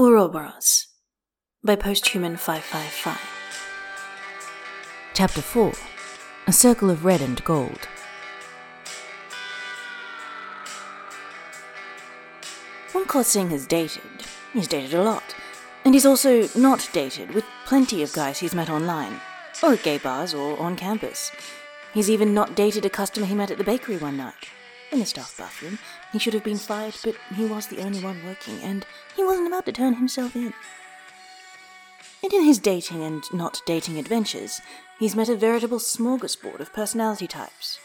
Ouroboros by Posthuman 555. Chapter 4 A Circle of Red and Gold. Wen Kexing has dated. He's dated a lot. And he's also not dated with plenty of guys he's met online, or at gay bars, or on campus. He's even not dated a customer he met at the bakery one night. In the staff bathroom, he should have been fired, but he was the only one working, and he wasn't about to turn himself in. And in his dating and not dating adventures, he's met a veritable smorgasbord of personality types.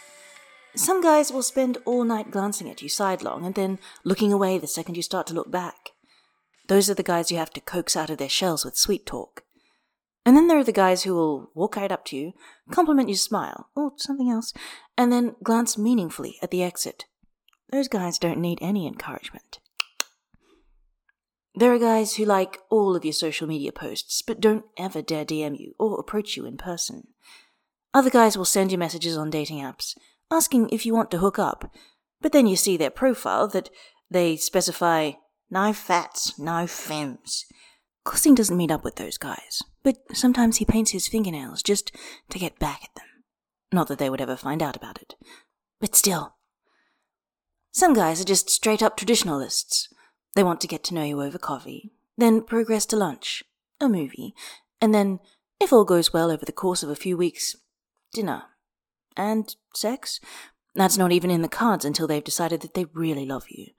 Some guys will spend all night glancing at you sidelong and then looking away the second you start to look back. Those are the guys you have to coax out of their shells with sweet talk. And then there are the guys who will walk right up to you, compliment your smile, or something else, and then glance meaningfully at the exit. Those guys don't need any encouragement. There are guys who like all of your social media posts, but don't ever dare DM you or approach you in person. Other guys will send you messages on dating apps, asking if you want to hook up, but then you see their profile that they specify no fats, no femmes. Kexing doesn't meet up with those guys, but sometimes he paints his fingernails just to get back at them. Not that they would ever find out about it, but still. Some guys are just straight up traditionalists. They want to get to know you over coffee, then progress to lunch, a movie, and then, if all goes well over the course of a few weeks, dinner. And sex? That's not even in the cards until they've decided that they really love you.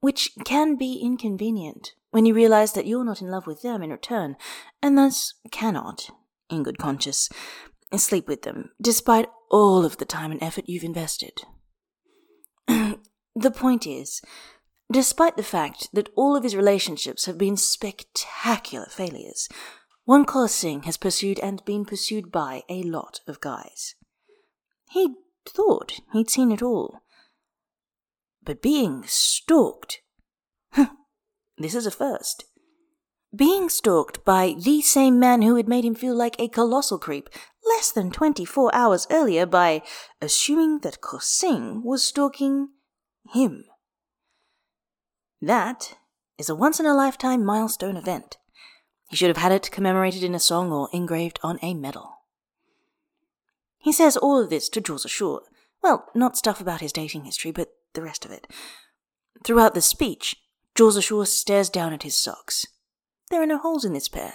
Which can be inconvenient when you realize that you're not in love with them in return, and thus cannot, in good conscience, sleep with them, despite all of the time and effort you've invested. the point is, Despite the fact that all of his relationships have been spectacular failures, Wen Kexing has pursued and been pursued by a lot of guys. He thought he'd seen it all. But being stalked. this is a first. Being stalked by the same man who had made him feel like a colossal creep less than 24 hours earlier by assuming that Kexing was stalking him. That is a once in a lifetime milestone event. He should have had it commemorated in a song or engraved on a medal. He says all of this to Zhou Zishu. Well, not stuff about his dating history, but the rest of it. Throughout the speech, Zhou Zishu stares down at his socks. There are no holes in this pair.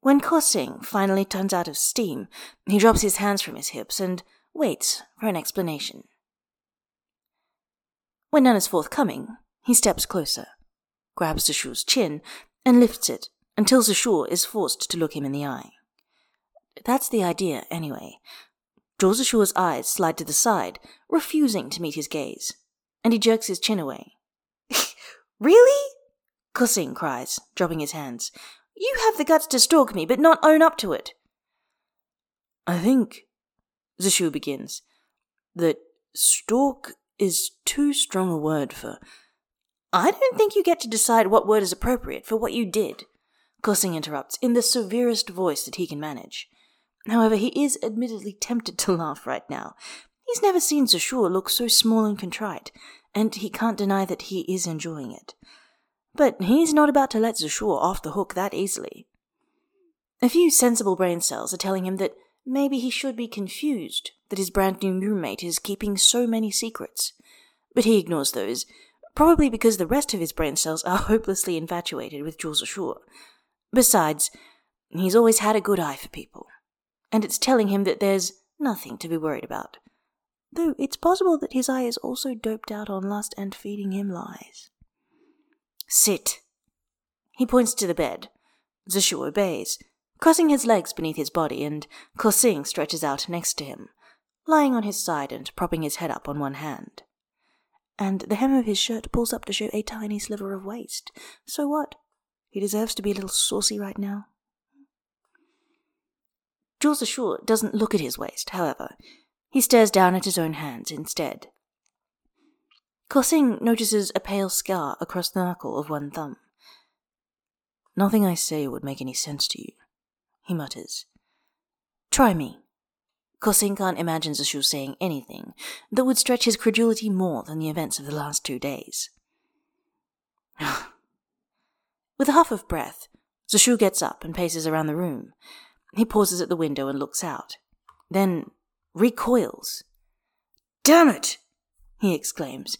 When Kexing finally turns out of steam, he drops his hands from his hips and waits for an explanation. When none is forthcoming, he steps closer, grabs Zishu's chin, and lifts it until Zishu is forced to look him in the eye. That's the idea, anyway. Zhou Zishu's eyes slide to the side, refusing to meet his gaze, and he jerks his chin away. really? Kexing cries, dropping his hands. You have the guts to stalk me, but not own up to it. I think, Zishu begins, that stalk is too strong a word for. I don't think you get to decide what word is appropriate for what you did. Kexing interrupts in the severest voice that he can manage. However, he is admittedly tempted to laugh right now. He's never seen Zishu look so small and contrite, and he can't deny that he is enjoying it. But he's not about to let Zishu off the hook that easily. A few sensible brain cells are telling him that maybe he should be confused that his brand new roommate is keeping so many secrets. But he ignores those, probably because the rest of his brain cells are hopelessly infatuated with Jules. Besides, he's always had a good eye for people, and it's telling him that there's nothing to be worried about. Though it's possible that his eye is also doped out on lust and feeding him lies. Sit. He points to the bed. Zishu obeys, crossing his legs beneath his body, and Kexing stretches out next to him lying on his side and propping his head up on one hand. And the hem of his shirt pulls up to show a tiny sliver of waist. So what? He deserves to be a little saucy right now. Zhou Zishu doesn't look at his waist, however. He stares down at his own hands instead. Kexing notices a pale scar across the knuckle of one thumb. Nothing I say would make any sense to you, he mutters. Try me. Kosinkan imagines Ashu saying anything that would stretch his credulity more than the events of the last two days. With a huff of breath, Zishu gets up and paces around the room. He pauses at the window and looks out, then recoils. Damn it! He exclaims,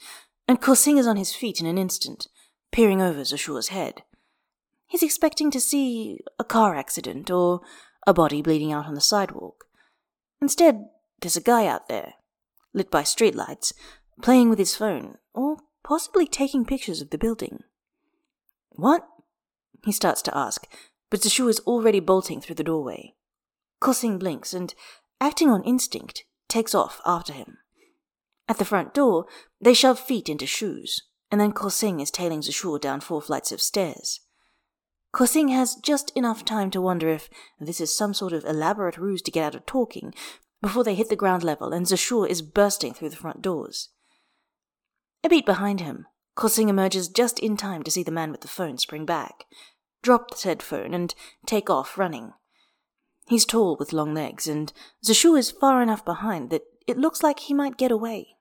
and Kexing is on his feet in an instant, peering over Zishu's head. He's expecting to see a car accident or a body bleeding out on the sidewalk. Instead, there's a guy out there, lit by streetlights, playing with his phone, or possibly taking pictures of the building. What? He starts to ask, but Zishu is already bolting through the doorway. Kexing blinks and, acting on instinct, takes off after him. At the front door, they shove feet into shoes, and then Kexing is tailing Zishu down four flights of stairs. Kexing has just enough time to wonder if this is some sort of elaborate ruse to get out of talking before they hit the ground level and Zishu is bursting through the front doors. A beat behind him, Kexing emerges just in time to see the man with the phone spring back, drop the said phone, and take off running. He's tall with long legs, and Zishu is far enough behind that it looks like he might get away.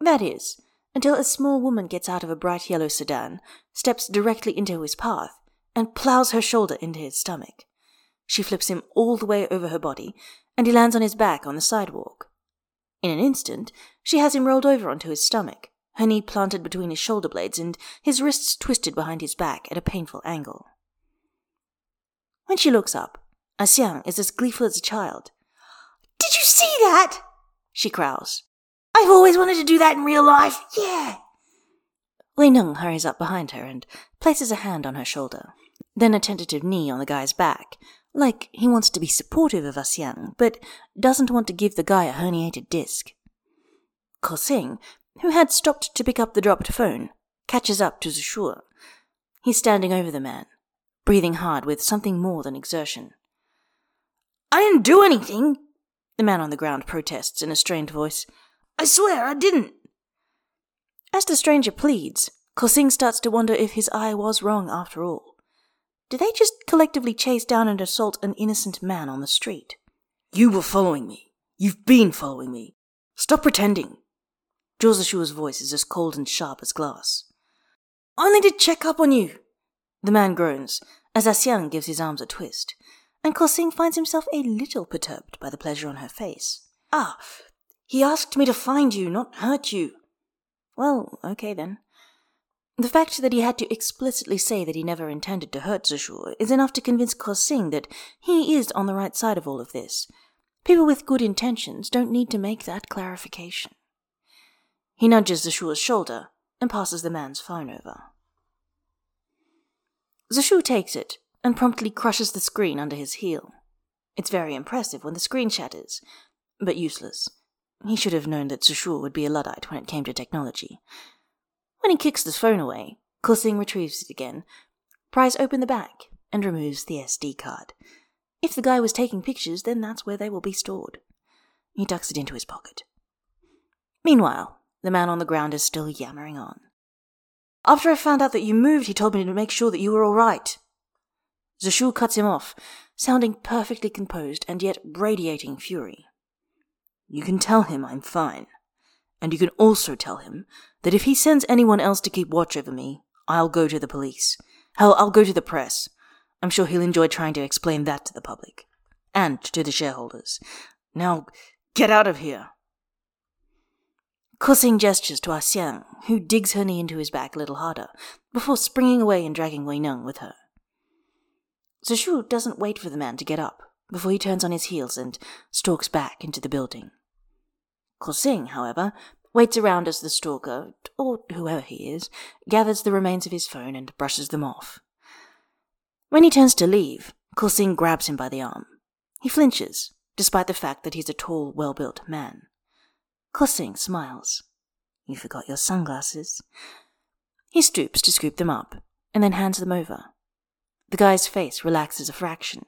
That is, until a small woman gets out of a bright yellow sedan, steps directly into his path, and plows her shoulder into his stomach. She flips him all the way over her body, and he lands on his back on the sidewalk. In an instant, she has him rolled over onto his stomach, her knee planted between his shoulder blades and his wrists twisted behind his back at a painful angle. When she looks up, A-Xiang is as gleeful as a child. Did you see that? she growls. I've always wanted to do that in real life. Yeah. Wei Neng hurries up behind her and places a hand on her shoulder, then a tentative knee on the guy's back, like he wants to be supportive of A-Xiang, but doesn't want to give the guy a herniated disc. Kexing, who had stopped to pick up the dropped phone, catches up to Zishu. He's standing over the man, breathing hard with something more than exertion. I didn't do anything, the man on the ground protests in a strained voice. I swear I didn't. As the stranger pleads, Kexing starts to wonder if his eye was wrong after all. Did they just collectively chase down and assault an innocent man on the street? You were following me. You've been following me. Stop pretending. Joshua's voice is as cold and sharp as glass. Only to check up on you. The man groans as A-Xiang gives his arms a twist, and Kexing finds himself a little perturbed by the pleasure on her face. Ah, he asked me to find you, not hurt you. Well, okay then. The fact that he had to explicitly say that he never intended to hurt Zishu is enough to convince Kexing that he is on the right side of all of this. People with good intentions don't need to make that clarification. He nudges Zishu's shoulder and passes the man's phone over. Zishu takes it and promptly crushes the screen under his heel. It's very impressive when the screen shatters, but useless. He should have known that Zishu would be a Luddite when it came to technology. When he kicks the phone away, Kexing retrieves it again, pries open the back, and removes the SD card. If the guy was taking pictures, then that's where they will be stored. He tucks it into his pocket. Meanwhile, the man on the ground is still yammering on. After I found out that you moved, he told me to make sure that you were all right. Zishu cuts him off, sounding perfectly composed and yet radiating fury. You can tell him I'm fine. And you can also tell him that if he sends anyone else to keep watch over me, I'll go to the police. Hell, I'll go to the press. I'm sure he'll enjoy trying to explain that to the public. And to the shareholders. Now, get out of here. Kexing gestures to ah A-Xiang, who digs her knee into his back a little harder, before springing away and dragging Wei Neng with her. Zishu doesn't wait for the man to get up before he turns on his heels and stalks back into the building. Kexing, however, waits around as the stalker, or whoever he is, gathers the remains of his phone and brushes them off. When he turns to leave, Kexing grabs him by the arm. He flinches, despite the fact that he's a tall, well-built man. Kexing smiles. You forgot your sunglasses. He stoops to scoop them up, and then hands them over. The guy's face relaxes a fraction.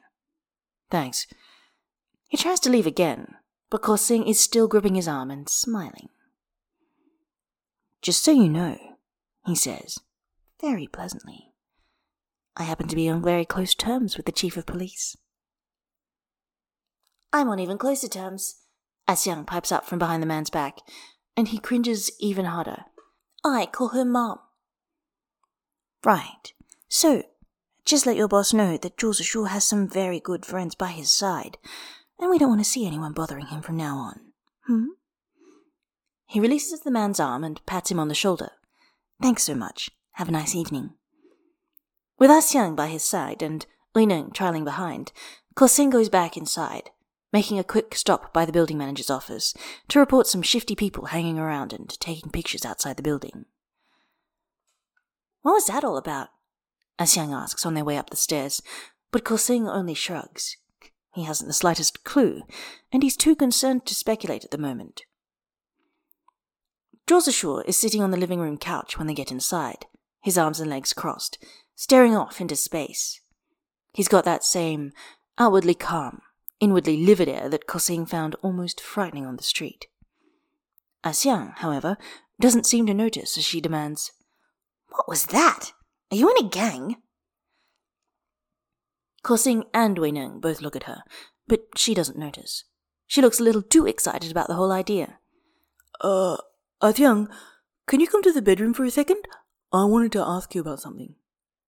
Thanks. He tries to leave again, but Kexing is still gripping his arm and smiling. Just so you know, he says, very pleasantly, I happen to be on very close terms with the chief of police. I'm on even closer terms, A-Xiang pipes up from behind the man's back, and he cringes even harder. I call her Mom. Right. So, just let your boss know that Zhou Zishu has some very good friends by his side, and we don't want to see anyone bothering him from now on. Hmm? He releases the man's arm and pats him on the shoulder. Thanks so much. Have a nice evening. With Ah Xiang by his side and Ning trailing behind, Kexing goes back inside, making a quick stop by the building manager's office to report some shifty people hanging around and taking pictures outside the building. What was that all about? Xiang asks on their way up the stairs, but Kexing only shrugs. He hasn't the slightest clue, and he's too concerned to speculate at the moment. Zishu is sitting on the living room couch when they get inside, his arms and legs crossed, staring off into space. He's got that same outwardly calm, inwardly livid air that Kexing found almost frightening on the street. Xiang, however, doesn't seem to notice as she demands, What was that? Are you in a gang? Kexing and Wei Neng both look at her, but she doesn't notice. She looks a little too excited about the whole idea. Uh, A-Xiang, can you come to the bedroom for a second? I wanted to ask you about something.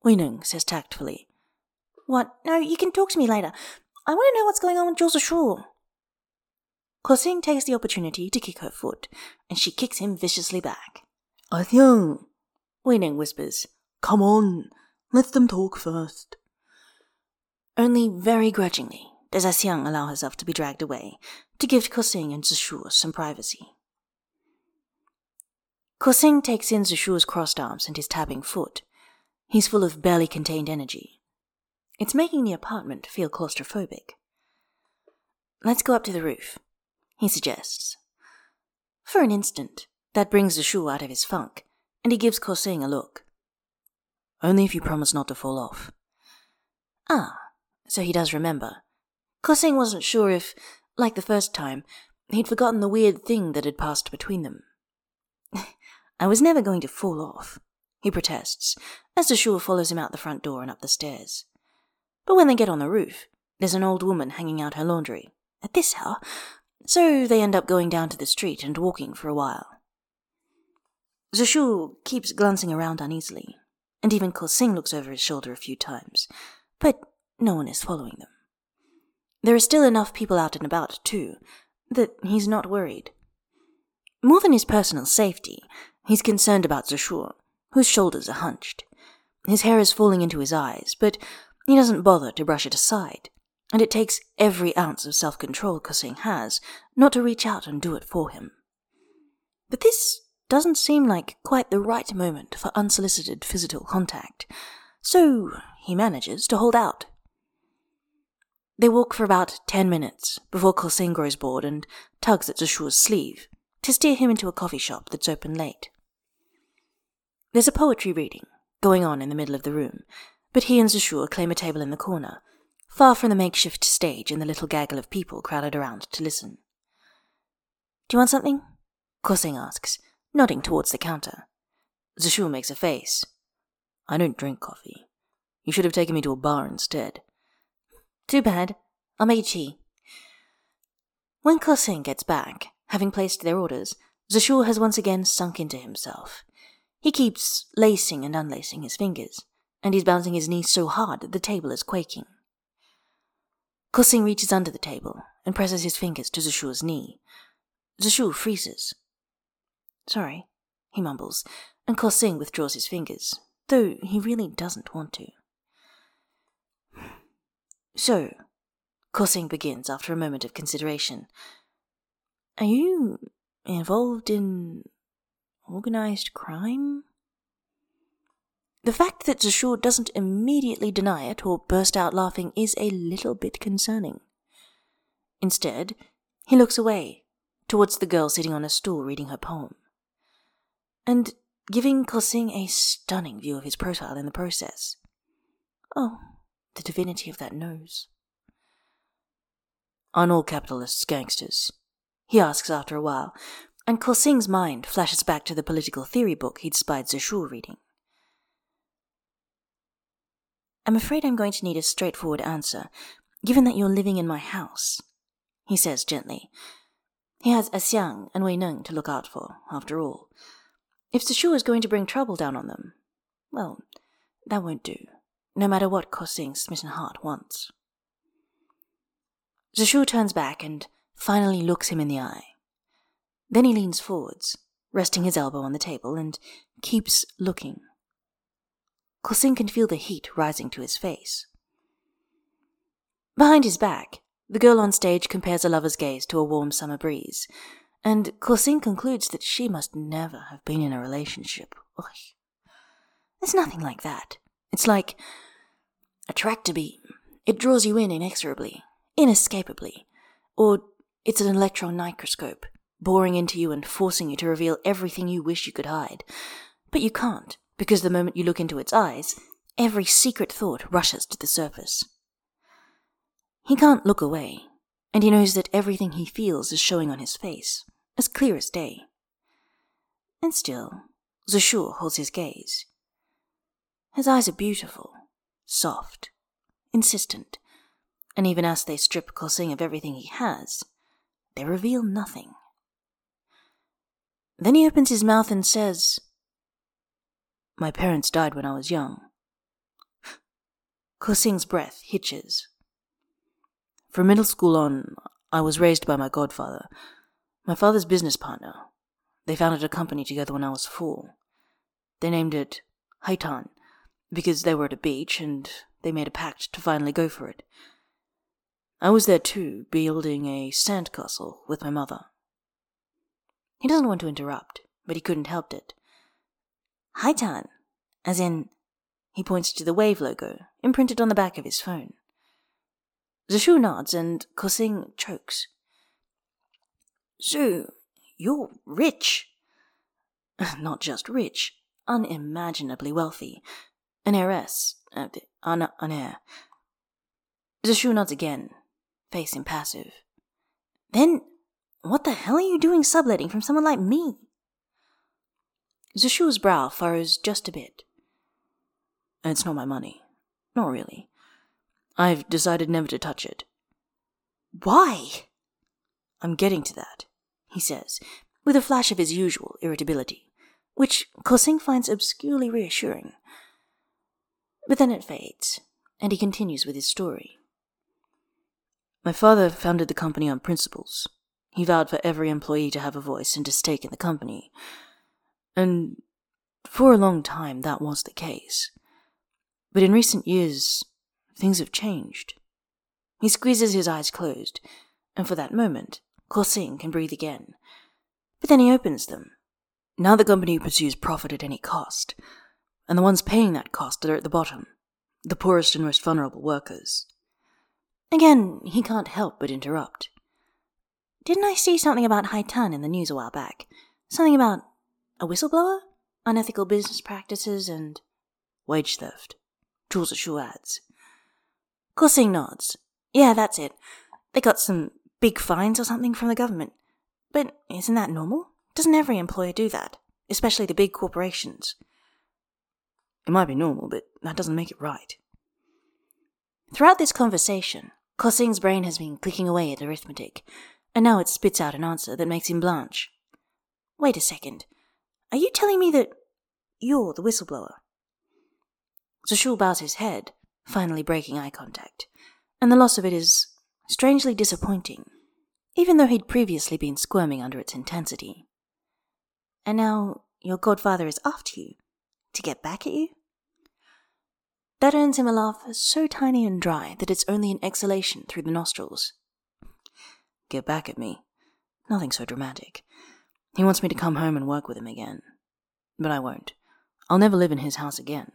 Wei Neng says tactfully. What? No, you can talk to me later. I want to know what's going on with Zhou Zishu. Kexing takes the opportunity to kick her foot, and she kicks him viciously back. A-Xiang, Wei Neng whispers. Come on. Let them talk first. Only very grudgingly does Xiang allow herself to be dragged away to give Kexing and Zishu some privacy. Kexing takes in Zishu's crossed arms and his tapping foot. He's full of barely contained energy. It's making the apartment feel claustrophobic. Let's go up to the roof, he suggests. For an instant, that brings Zishu out of his funk, and he gives Kexing a look. Only if you promise not to fall off. Ah, so he does remember. Kexing wasn't sure if, like the first time, he'd forgotten the weird thing that had passed between them. I was never going to fall off, he protests, as Zishu follows him out the front door and up the stairs. But when they get on the roof, there's an old woman hanging out her laundry, at this hour, so they end up going down to the street and walking for a while. Zishu keeps glancing around uneasily, and even Kexing looks over his shoulder a few times, but no one is following them. There are still enough people out and about, too, that he's not worried. More than his personal safety, he's concerned about Zishu, whose shoulders are hunched. His hair is falling into his eyes, but he doesn't bother to brush it aside, and it takes every ounce of self control Kexing has not to reach out and do it for him. But this doesn't seem like quite the right moment for unsolicited physical contact, so he manages to hold out. They walk for about ten minutes before Kexing grows bored and tugs at Zishu's sleeve to steer him into a coffee shop that's open late. There's a poetry reading going on in the middle of the room, but he and Zishu claim a table in the corner, far from the makeshift stage and the little gaggle of people crowded around to listen. Do you want something? Kexing asks, nodding towards the counter. Zishu makes a face. I don't drink coffee. You should have taken me to a bar instead. Too bad. I'll make tea. When Kexing gets back, having placed their orders, Zishu has once again sunk into himself. He keeps lacing and unlacing his fingers, and he's bouncing his knees so hard that the table is quaking. Kexing reaches under the table and presses his fingers to Zishu's knee. Zishu freezes. Sorry, he mumbles, and Kexing withdraws his fingers, though he really doesn't want to. So, Kexing begins after a moment of consideration. Are you involved in organized crime? The fact that Zishu doesn't immediately deny it or burst out laughing is a little bit concerning. Instead, he looks away, towards the girl sitting on a stool reading her poem, and giving Kexing a stunning view of his profile in the process. Oh, the divinity of that nose. Aren't all capitalists gangsters? He asks after a while, and Kexing's mind flashes back to the political theory book he'd spied Zishu reading. I'm afraid I'm going to need a straightforward answer, given that you're living in my house, he says gently. He has Xiang and Wei Neng to look out for, after all. If Zishu is going to bring trouble down on them, well, that won't do, no matter what Kexing's smitten heart wants. Zishu turns back and finally looks him in the eye. Then he leans forwards, resting his elbow on the table, and keeps looking. Kexing can feel the heat rising to his face. Behind his back, the girl on stage compares a lover's gaze to a warm summer breeze, and Kexing concludes that she must never have been in a relationship. Ugh. There's nothing like that. It's like a tractor beam. It draws you in inexorably, inescapably. Or it's an electron microscope, boring into you and forcing you to reveal everything you wish you could hide. But you can't, because the moment you look into its eyes, every secret thought rushes to the surface. He can't look away, and he knows that everything he feels is showing on his face, as clear as day. And still, Zishu holds his gaze. His eyes are beautiful, soft, insistent, and even as they strip Kexing of everything he has, they reveal nothing. Then he opens his mouth and says, My parents died when I was young. Kexing's breath hitches. From middle school on, I was raised by my godfather, my father's business partner. They founded a company together when I was four. They named it Haitan because they were at a beach and they made a pact to finally go for it. I was there too, building a sandcastle with my mother. He doesn't want to interrupt, but he couldn't help it. Haitan, as in, he points to the wave logo imprinted on the back of his phone. Zishu nods and Kexing chokes. So, you're rich. Not just rich, unimaginably wealthy. An heiress, uh, an, an heir. Zishu nods again, face impassive. Then, what the hell are you doing subletting from someone like me? Zishu's brow furrows just a bit. It's not my money. Not really. I've decided never to touch it. Why? I'm getting to that, he says, with a flash of his usual irritability, which Kexing finds obscurely reassuring. But then it fades, and he continues with his story. My father founded the company on principles. He vowed for every employee to have a voice and a stake in the company. And for a long time that was the case. But in recent years, Things have changed. He squeezes his eyes closed, and for that moment, Kexing can breathe again. But then he opens them. Now the company pursues profit at any cost, and the ones paying that cost are at the bottom, the poorest and most vulnerable workers. Again, he can't help but interrupt. Didn't I see something about Haitan in the news a while back? Something about a whistleblower? Unethical business practices and wage theft. Zhou Zishu adds. Kexing nods. Yeah, that's it. They got some big fines or something from the government. But isn't that normal? Doesn't every employer do that? Especially the big corporations. It might be normal, but that doesn't make it right. Throughout this conversation, Kexing's brain has been clicking away at arithmetic, and now it spits out an answer that makes him blanch. Wait a second. Are you telling me that you're the whistleblower? Zishu bows his head, finally breaking eye contact, and the loss of it is strangely disappointing, even though he'd previously been squirming under its intensity. And now your godfather is after you to get back at you? That earns him a laugh so tiny and dry that it's only an exhalation through the nostrils. Get back at me? Nothing so dramatic. He wants me to come home and work with him again. But I won't. I'll never live in his house again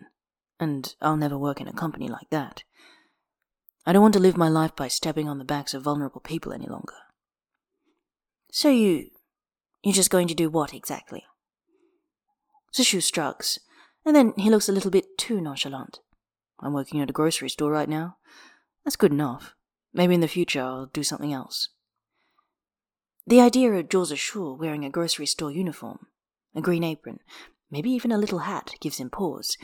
and I'll never work in a company like that. I don't want to live my life by stepping on the backs of vulnerable people any longer. So you. You're just going to do what exactly? Zishu shrugs, and then he looks a little bit too nonchalant. I'm working at a grocery store right now. That's good enough. Maybe in the future I'll do something else. The idea of Zhou Zishu wearing a grocery store uniform, a green apron, maybe even a little hat, gives him pause,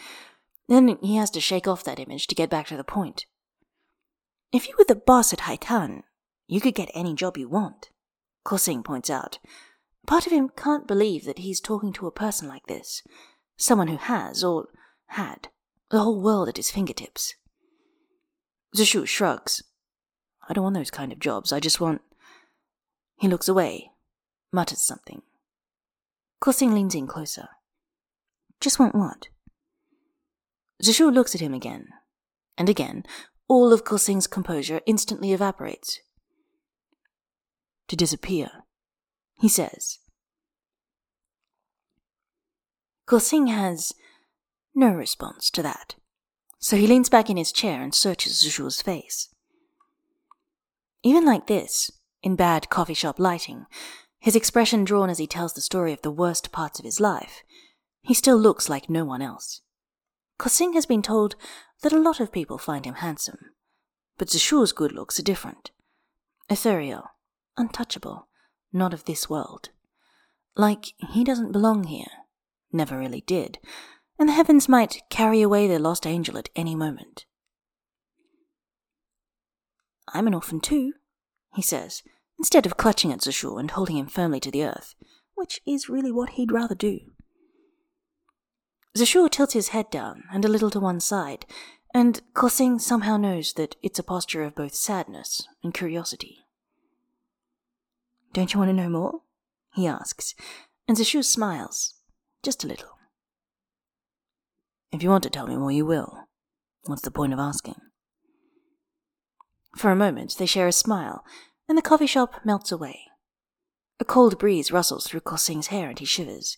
then he has to shake off that image to get back to the point. If you were the boss at Haitan, you could get any job you want, Kexing points out. Part of him can't believe that he's talking to a person like this, someone who has, or had, the whole world at his fingertips. Zishu shrugs. I don't want those kind of jobs. I just want. He looks away, mutters something. Kexing leans in closer. Just want what? Zishu looks at him again, and again, all of Kexing's composure instantly evaporates. To disappear, he says. Kexing has no response to that, so he leans back in his chair and searches Zishu's face. Even like this, in bad coffee shop lighting, his expression drawn as he tells the story of the worst parts of his life, he still looks like no one else. Kexing has been told that a lot of people find him handsome, but Zishu's good looks are different. Ethereal, untouchable, not of this world. Like he doesn't belong here, never really did, and the heavens might carry away their lost angel at any moment. I'm an orphan too, he says, instead of clutching at Zishu and holding him firmly to the earth, which is really what he'd rather do. Zishu tilts his head down and a little to one side, and Kexing somehow knows that it's a posture of both sadness and curiosity. Don't you want to know more? he asks, and Zishu smiles, just a little. If you want to tell me more, you will. What's the point of asking? For a moment, they share a smile, and the coffee shop melts away. A cold breeze rustles through Kexing's hair and he shivers,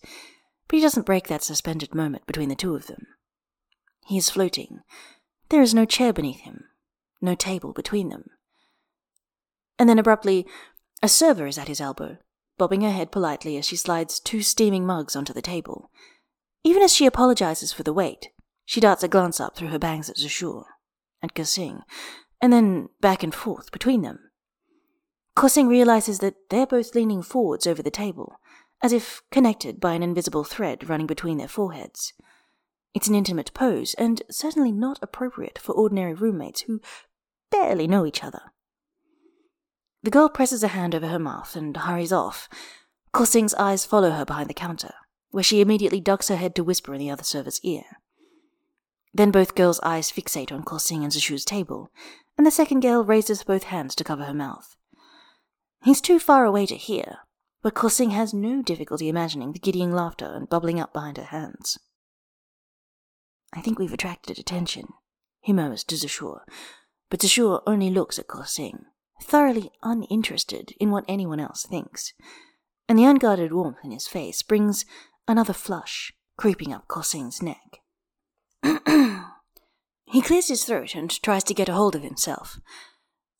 but he doesn't break that suspended moment between the two of them. He is floating. There is no chair beneath him, no table between them. And then abruptly, a server is at his elbow, bobbing her head politely as she slides two steaming mugs onto the table. Even as she apologizes for the wait, she darts a glance up through her bangs at Zishu, at Kexing, and then back and forth between them. Kexing realizes that they're both leaning forwards over the table, as if connected by an invisible thread running between their foreheads. It's an intimate pose, and certainly not appropriate for ordinary roommates who barely know each other. The girl presses a hand over her mouth and hurries off. Kexing's eyes follow her behind the counter, where she immediately ducks her head to whisper in the other server's ear. Then both girls' eyes fixate on Kexing and Zishu's table, and the second girl raises both hands to cover her mouth. He's too far away to hear, but Kexing has no difficulty imagining the giddying laughter and bubbling up behind her hands. I think we've attracted attention, he murmurs to Zishu, but Zishu only looks at Kexing thoroughly uninterested in what anyone else thinks, and the unguarded warmth in his face brings another flush creeping up Kexing's neck. he clears his throat and tries to get a hold of himself.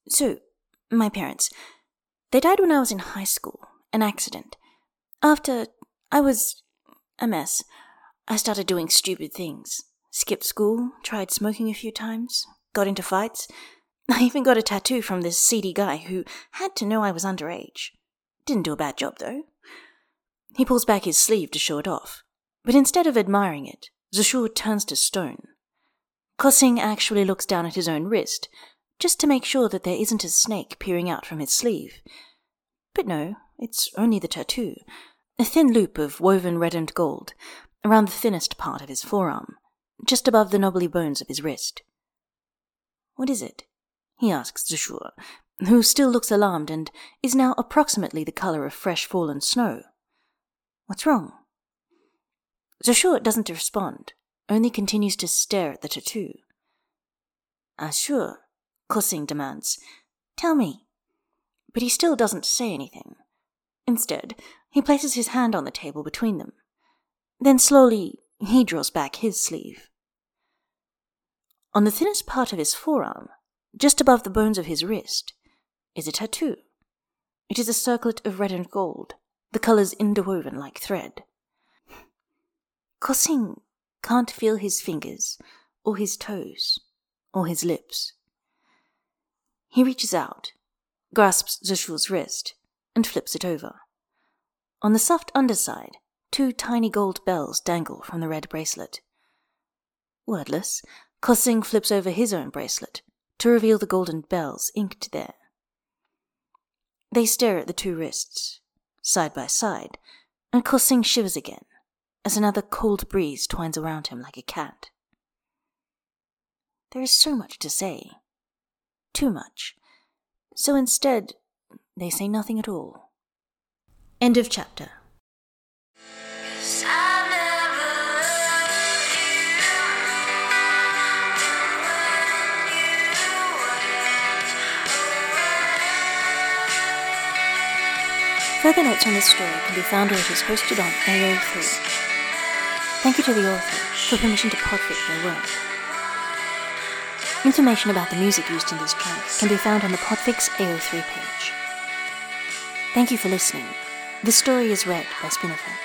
So, my parents, they died when I was in high school, an accident. After I was a mess, I started doing stupid things. Skipped school, tried smoking a few times, got into fights, I even got a tattoo from this seedy guy who had to know I was underage. Didn't do a bad job, though. He pulls back his sleeve to show it off, but instead of admiring it, Zishu turns to stone. Kexing actually looks down at his own wrist, just to make sure that there isn't a snake peering out from his sleeve. But no, it's only the tattoo, a thin loop of woven red and gold, around the thinnest part of his forearm, just above the knobbly bones of his wrist. What is it? he asks Zishu, who still looks alarmed and is now approximately the color of fresh fallen snow. What's wrong? Zishu doesn't respond, only continues to stare at the tattoo. Ah, sure, Kexing demands. Tell me. But he still doesn't say anything. Instead, he places his hand on the table between them. Then slowly, he draws back his sleeve. On the thinnest part of his forearm, just above the bones of his wrist, is a tattoo. It is a circlet of red and gold, the colors interwoven like thread. Kexing can't feel his fingers, or his toes, or his lips. He reaches out, grasps Zishu's wrist, and flips it over. On the soft underside, two tiny gold bells dangle from the red bracelet. Wordless, Kexing flips over his own bracelet to reveal the golden bells inked there. They stare at the two wrists, side by side, and Kexing shivers again as another cold breeze twines around him like a cat. there is so much to say. Too much. So instead, they say nothing at all. End of chapter. Further notes on this story can be found where it is hosted on AO3. Thank you to the author for permission to podfic their work. Information about the music used in this track can be found on the Podfix AO3 page. Thank you for listening. This story is read by Spinifex.